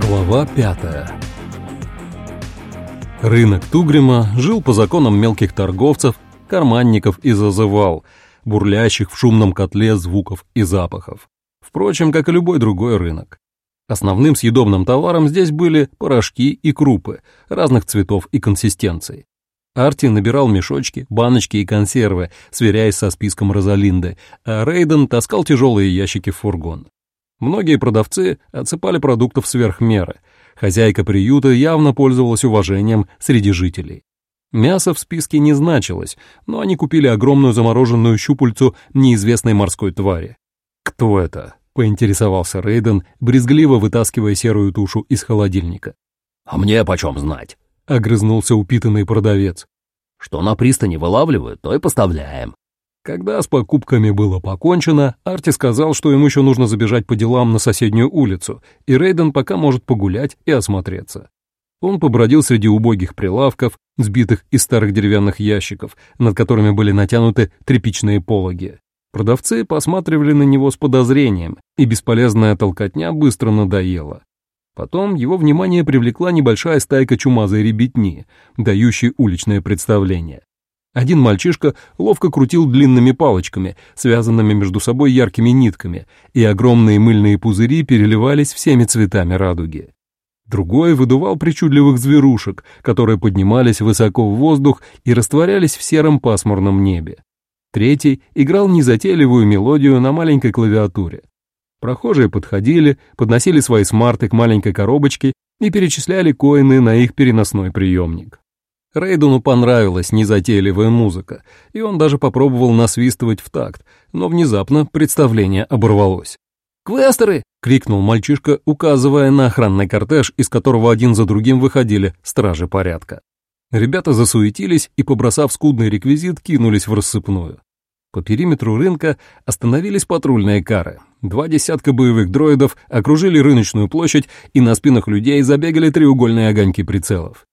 Глава пятая Рынок Тугрима жил по законам мелких торговцев, карманников и зазывал, бурлящих в шумном котле звуков и запахов. Впрочем, как и любой другой рынок. Основным съедобным товаром здесь были порошки и крупы разных цветов и консистенций. Арти набирал мешочки, баночки и консервы, сверяясь со списком Розалинды, а Рейден таскал тяжелые ящики в фургон. Многие продавцы отсыпали продуктов сверх меры. Хозяйка приюта явно пользовалась уважением среди жителей. Мясо в списке не значилось, но они купили огромную замороженную щупальцу неизвестной морской твари. «Кто это?» — поинтересовался Рейден, брезгливо вытаскивая серую тушу из холодильника. «А мне почем знать?» — огрызнулся упитанный продавец. «Что на пристани вылавливают, то и поставляем». Когда с покупками было покончено, Арти сказал, что ему еще нужно забежать по делам на соседнюю улицу, и Рейден пока может погулять и осмотреться. Он побродил среди убогих прилавков, сбитых из старых деревянных ящиков, над которыми были натянуты тряпичные пологи. Продавцы посматривали на него с подозрением, и бесполезная толкотня быстро надоела. Потом его внимание привлекла небольшая стайка чумазой ребятни, дающей уличное представление. Один мальчишка ловко крутил длинными палочками, связанными между собой яркими нитками, и огромные мыльные пузыри переливались всеми цветами радуги. Другой выдувал причудливых зверушек, которые поднимались высоко в воздух и растворялись в сером пасмурном небе. Третий играл незатейливую мелодию на маленькой клавиатуре. Прохожие подходили, подносили свои смарты к маленькой коробочке и перечисляли коины на их переносной приемник. Рейдуну понравилась незатейливая музыка, и он даже попробовал насвистывать в такт, но внезапно представление оборвалось. «Квестеры!» — крикнул мальчишка, указывая на охранный кортеж, из которого один за другим выходили стражи порядка. Ребята засуетились и, побросав скудный реквизит, кинулись в рассыпную. По периметру рынка остановились патрульные кары. Два десятка боевых дроидов окружили рыночную площадь, и на спинах людей забегали треугольные огоньки прицелов.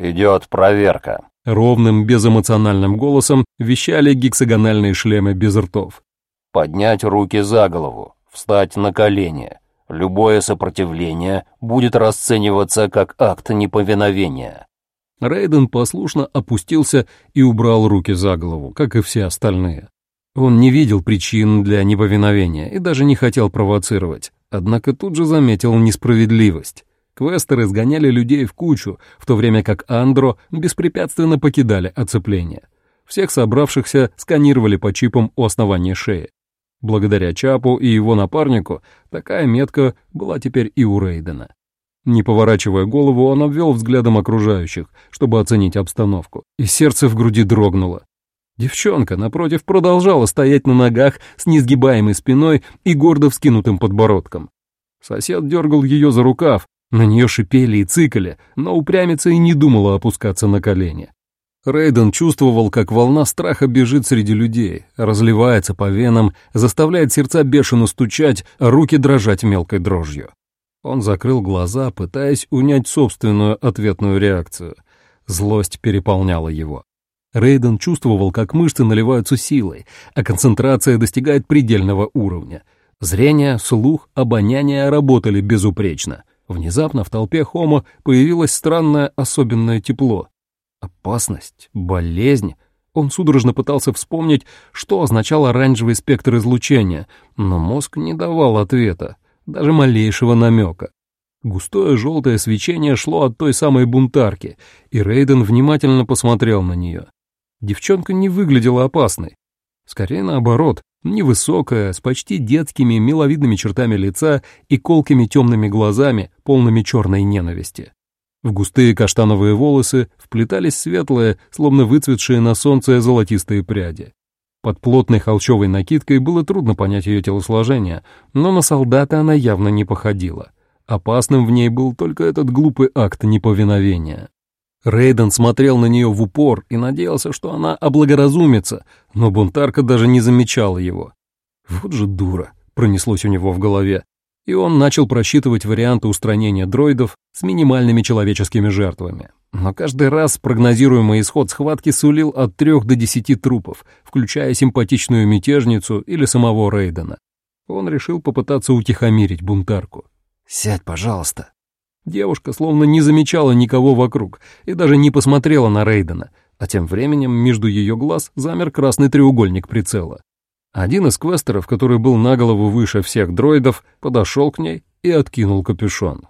«Идет проверка», — ровным, безэмоциональным голосом вещали гексагональные шлемы без ртов. «Поднять руки за голову, встать на колени. Любое сопротивление будет расцениваться как акт неповиновения». Рейден послушно опустился и убрал руки за голову, как и все остальные. Он не видел причин для неповиновения и даже не хотел провоцировать, однако тут же заметил несправедливость. Квестеры сгоняли людей в кучу, в то время как Андро беспрепятственно покидали оцепление. Всех собравшихся сканировали по чипам у основания шеи. Благодаря Чапу и его напарнику такая метка была теперь и у Рейдена. Не поворачивая голову, он обвел взглядом окружающих, чтобы оценить обстановку, и сердце в груди дрогнуло. Девчонка, напротив, продолжала стоять на ногах с несгибаемой спиной и гордо вскинутым подбородком. Сосед дергал ее за рукав, на нее шипели и цикали, но упрямица и не думала опускаться на колени. Рейден чувствовал, как волна страха бежит среди людей, разливается по венам, заставляет сердца бешено стучать, а руки дрожать мелкой дрожью. Он закрыл глаза, пытаясь унять собственную ответную реакцию. Злость переполняла его. Рейден чувствовал, как мышцы наливаются силой, а концентрация достигает предельного уровня. Зрение, слух, обоняние работали безупречно. Внезапно в толпе Хомо появилось странное особенное тепло. Опасность, болезнь. Он судорожно пытался вспомнить, что означал оранжевый спектр излучения, но мозг не давал ответа, даже малейшего намека. Густое желтое свечение шло от той самой бунтарки, и Рейден внимательно посмотрел на нее. Девчонка не выглядела опасной. Скорее наоборот, невысокая, с почти детскими миловидными чертами лица и колкими темными глазами, полными черной ненависти. В густые каштановые волосы вплетались светлые, словно выцветшие на солнце золотистые пряди. Под плотной холщовой накидкой было трудно понять ее телосложение, но на солдата она явно не походила. Опасным в ней был только этот глупый акт неповиновения. Рейден смотрел на нее в упор и надеялся, что она облагоразумится, но бунтарка даже не замечала его. «Вот же дура!» — пронеслось у него в голове, и он начал просчитывать варианты устранения дроидов с минимальными человеческими жертвами. Но каждый раз прогнозируемый исход схватки сулил от трех до десяти трупов, включая симпатичную мятежницу или самого Рейдена. Он решил попытаться утихомирить бунтарку. «Сядь, пожалуйста». Девушка словно не замечала никого вокруг и даже не посмотрела на Рейдена, а тем временем между ее глаз замер красный треугольник прицела. Один из квестеров, который был на голову выше всех дроидов, подошел к ней и откинул капюшон.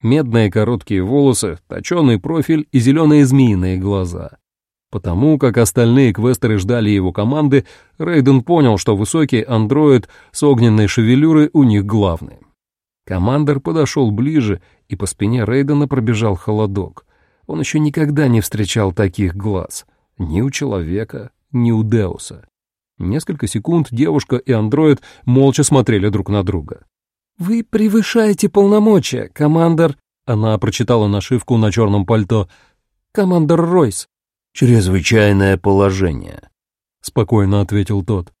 Медные короткие волосы, точеный профиль и зеленые змеиные глаза. Потому как остальные квестеры ждали его команды, Рейден понял, что высокий андроид с огненной шевелюрой у них главный. Командор подошел ближе, и по спине Рейдена пробежал холодок. Он еще никогда не встречал таких глаз. Ни у человека, ни у Деуса. Несколько секунд девушка и андроид молча смотрели друг на друга. «Вы превышаете полномочия, командор...» Она прочитала нашивку на черном пальто. «Командор Ройс». «Чрезвычайное положение», — спокойно ответил тот.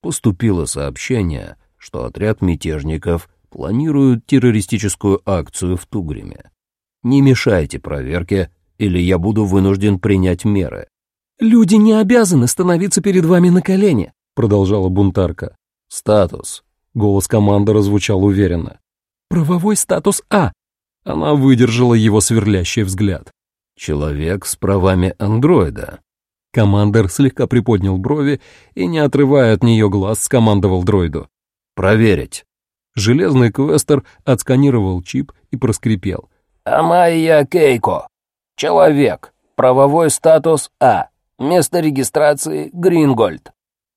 «Поступило сообщение, что отряд мятежников планирует террористическую акцию в Тугриме. Не мешайте проверке, или я буду вынужден принять меры». «Люди не обязаны становиться перед вами на колени», — продолжала бунтарка. «Статус». Голос командора звучал уверенно. «Правовой статус А». Она выдержала его сверлящий взгляд. «Человек с правами андроида». Командор слегка приподнял брови и, не отрывая от нее глаз, скомандовал дроиду. «Проверить». Железный квестер отсканировал чип и проскрипел. «Амайя Кейко. Человек. Правовой статус А. Место регистрации Грингольд.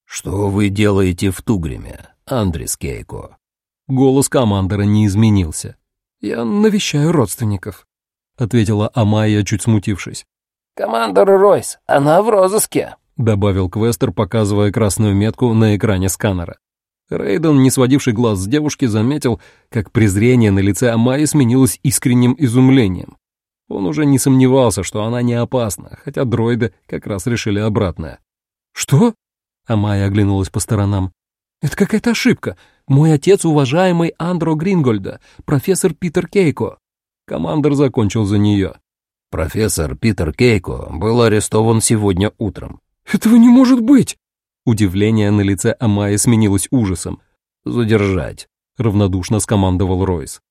Что вы делаете в Тугриме, Андрис Кейко? Голос командора не изменился. Я навещаю родственников, ответила Амайя, чуть смутившись. Командор Ройс, она в розыске, добавил Квестер, показывая красную метку на экране сканера. Рейден, не сводивший глаз с девушки, заметил, как презрение на лице Амайи сменилось искренним изумлением. Он уже не сомневался, что она не опасна, хотя дроиды как раз решили обратное. «Что?» — Амайя оглянулась по сторонам. «Это какая-то ошибка. Мой отец — уважаемый Андро Грингольда, профессор Питер Кейко». Командор закончил за нее. «Профессор Питер Кейко был арестован сегодня утром». «Этого не может быть!» Удивление на лице Амайи сменилось ужасом. «Задержать», — равнодушно скомандовал Ройс.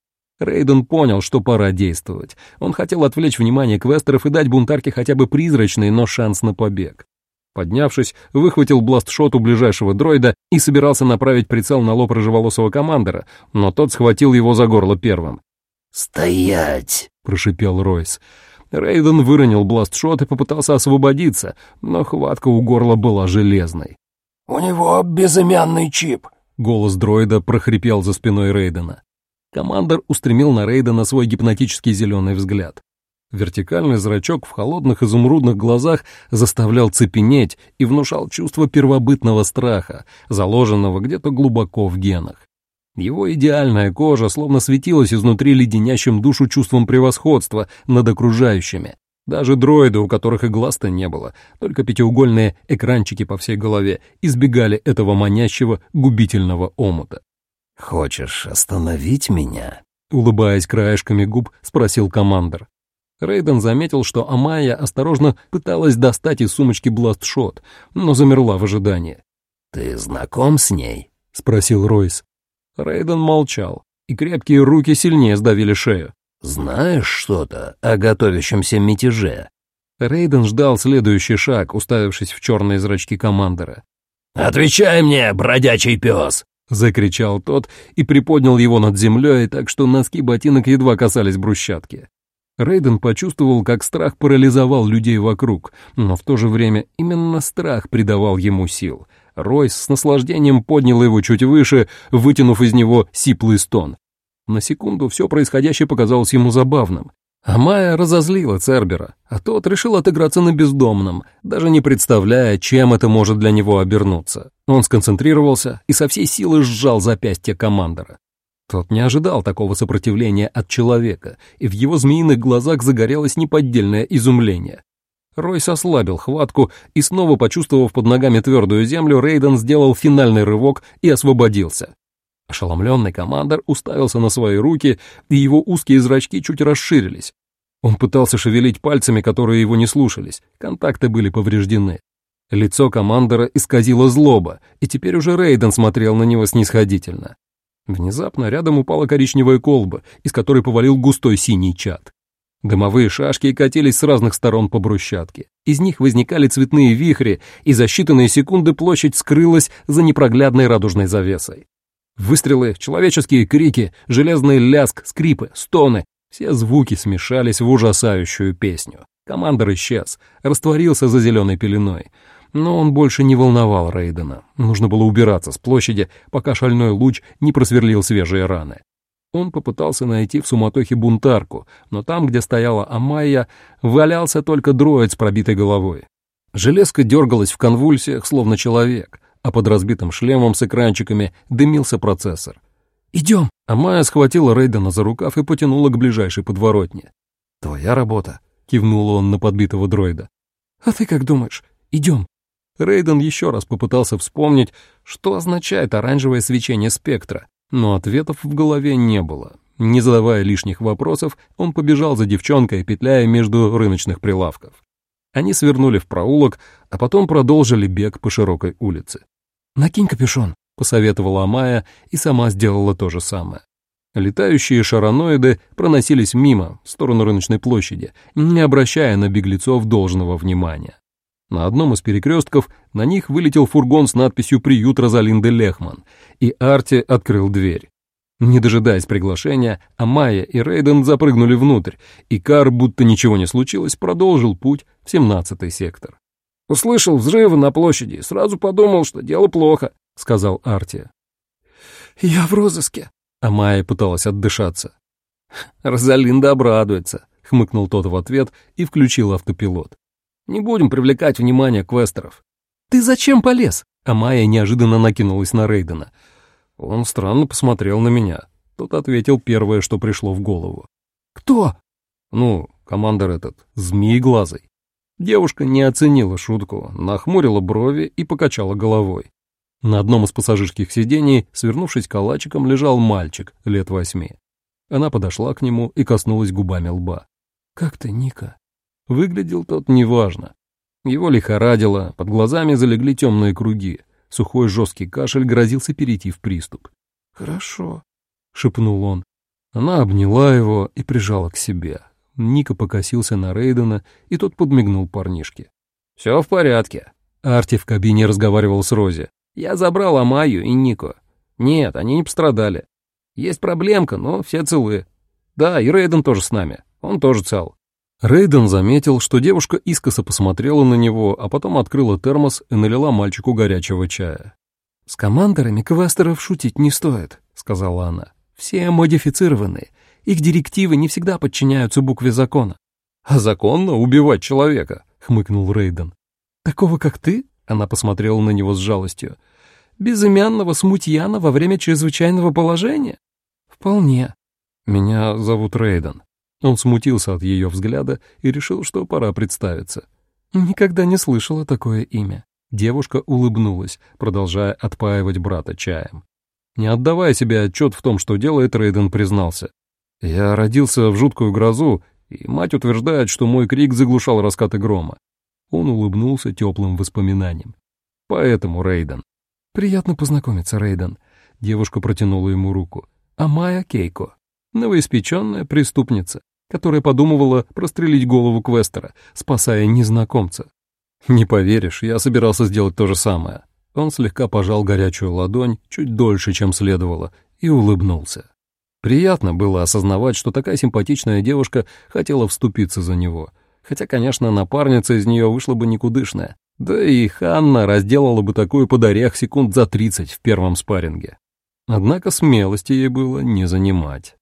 Рейден понял, что пора действовать. Он хотел отвлечь внимание квестеров и дать бунтарке хотя бы призрачный, но шанс на побег. Поднявшись, выхватил бластшот у ближайшего дроида и собирался направить прицел на лоб рыжеволосого командора, но тот схватил его за горло первым. «Стоять!» — прошипел Ройс. Рейден выронил бластшот и попытался освободиться, но хватка у горла была железной. «У него безымянный чип!» — голос дроида прохрипел за спиной Рейдена. Командор устремил на Рейдена свой гипнотический зеленый взгляд. Вертикальный зрачок в холодных изумрудных глазах заставлял цепенеть и внушал чувство первобытного страха, заложенного где-то глубоко в генах. Его идеальная кожа словно светилась изнутри леденящим душу чувством превосходства над окружающими. Даже дроиды, у которых и глаз-то не было, только пятиугольные экранчики по всей голове, избегали этого манящего губительного омута. «Хочешь остановить меня?» Улыбаясь краешками губ, спросил командор. Рейден заметил, что Амая осторожно пыталась достать из сумочки бластшот, но замерла в ожидании. «Ты знаком с ней?» — спросил Ройс. Рейден молчал, и крепкие руки сильнее сдавили шею. «Знаешь что-то о готовящемся мятеже?» Рейден ждал следующий шаг, уставившись в черные зрачки командора. «Отвечай мне, бродячий пес!» — закричал тот и приподнял его над землей, так что носки ботинок едва касались брусчатки. Рейден почувствовал, как страх парализовал людей вокруг, но в то же время именно страх придавал ему сил. Ройс с наслаждением поднял его чуть выше, вытянув из него сиплый стон. На секунду все происходящее показалось ему забавным. А Майя разозлила Цербера, а тот решил отыграться на бездомном, даже не представляя, чем это может для него обернуться. Он сконцентрировался и со всей силы сжал запястье командора. Тот не ожидал такого сопротивления от человека, и в его змеиных глазах загорелось неподдельное изумление. Ройс ослабил хватку, и снова почувствовав под ногами твердую землю, Рейден сделал финальный рывок и освободился. Ошеломленный командор уставился на свои руки, и его узкие зрачки чуть расширились. Он пытался шевелить пальцами, которые его не слушались, контакты были повреждены. Лицо командора исказило злоба, и теперь уже Рейден смотрел на него снисходительно. Внезапно рядом упала коричневая колба, из которой повалил густой синий чад. Дымовые шашки катились с разных сторон по брусчатке. Из них возникали цветные вихри, и за считанные секунды площадь скрылась за непроглядной радужной завесой. Выстрелы, человеческие крики, железный ляск, скрипы, стоны — все звуки смешались в ужасающую песню. Командор исчез, растворился за зеленой пеленой. Но он больше не волновал Рейдена. Нужно было убираться с площади, пока шальной луч не просверлил свежие раны. Он попытался найти в суматохе бунтарку, но там, где стояла Амайя, валялся только дроид с пробитой головой. Железка дергалась в конвульсиях, словно человек, а под разбитым шлемом с экранчиками дымился процессор. «Идем!» Амайя схватила Рейдена за рукав и потянула к ближайшей подворотне. «Твоя работа», — кивнул он на подбитого дроида. «А ты как думаешь? Идем!» Рейден еще раз попытался вспомнить, что означает оранжевое свечение спектра, но ответов в голове не было. Не задавая лишних вопросов, он побежал за девчонкой, петляя между рыночных прилавков. Они свернули в проулок, а потом продолжили бег по широкой улице. «Накинь капюшон», — посоветовала Амая и сама сделала то же самое. Летающие шароноиды проносились мимо, в сторону рыночной площади, не обращая на беглецов должного внимания. На одном из перекрестков на них вылетел фургон с надписью «Приют Розалинды Лехман», и Арти открыл дверь. Не дожидаясь приглашения, Амая и Рейден запрыгнули внутрь, и Кар, будто ничего не случилось, продолжил путь в семнадцатый сектор. «Услышал взрывы на площади, сразу подумал, что дело плохо», — сказал Арти. «Я в розыске», — Амая пыталась отдышаться. «Розалинда обрадуется», — хмыкнул тот в ответ и включил автопилот. Не будем привлекать внимание квестеров. Ты зачем полез? А Майя неожиданно накинулась на Рейдена. Он странно посмотрел на меня. Тот ответил первое, что пришло в голову. Кто? Ну, командор этот, змееглазый. Девушка не оценила шутку, нахмурила брови и покачала головой. На одном из пассажирских сидений, свернувшись калачиком, лежал мальчик лет восьми. Она подошла к нему и коснулась губами лба. «Как ты, Ника?» Выглядел тот неважно. Его лихорадило, под глазами залегли темные круги. Сухой жесткий кашель грозился перейти в приступ. «Хорошо», — шепнул он. Она обняла его и прижала к себе. Ника покосился на Рейдена, и тот подмигнул парнишке. «Все в порядке». Арти в кабине разговаривал с Рози. «Я забрал Амаю и Нико. Нет, они не пострадали. Есть проблемка, но все целы. Да, и Рейден тоже с нами. Он тоже цел. Рейден заметил, что девушка искоса посмотрела на него, а потом открыла термос и налила мальчику горячего чая. «С командорами квестеров шутить не стоит», — сказала она. «Все модифицированные. Их директивы не всегда подчиняются букве закона». «А законно убивать человека», — хмыкнул Рейден. «Такого, как ты?» — она посмотрела на него с жалостью. «Безымянного смутьяна во время чрезвычайного положения?» «Вполне». «Меня зовут Рейден», он смутился от ее взгляда и решил, что пора представиться. «Никогда не слышала такое имя». Девушка улыбнулась, продолжая отпаивать брата чаем. Не отдавая себе отчет в том, что делает, Рейден признался. «Я родился в жуткую грозу, и мать утверждает, что мой крик заглушал раскаты грома». Он улыбнулся теплым воспоминанием. «Поэтому, Рейден». «Приятно познакомиться, Рейден». Девушка протянула ему руку. «А Майя Кейко» новоиспеченная преступница, которая подумывала прострелить голову Квестера, спасая незнакомца. Не поверишь, я собирался сделать то же самое. Он слегка пожал горячую ладонь, чуть дольше, чем следовало, и улыбнулся. Приятно было осознавать, что такая симпатичная девушка хотела вступиться за него. Хотя, конечно, напарница из нее вышла бы никудышная. Да и Ханна разделала бы такую под орех секунд за тридцать в первом спарринге. Однако смелости ей было не занимать.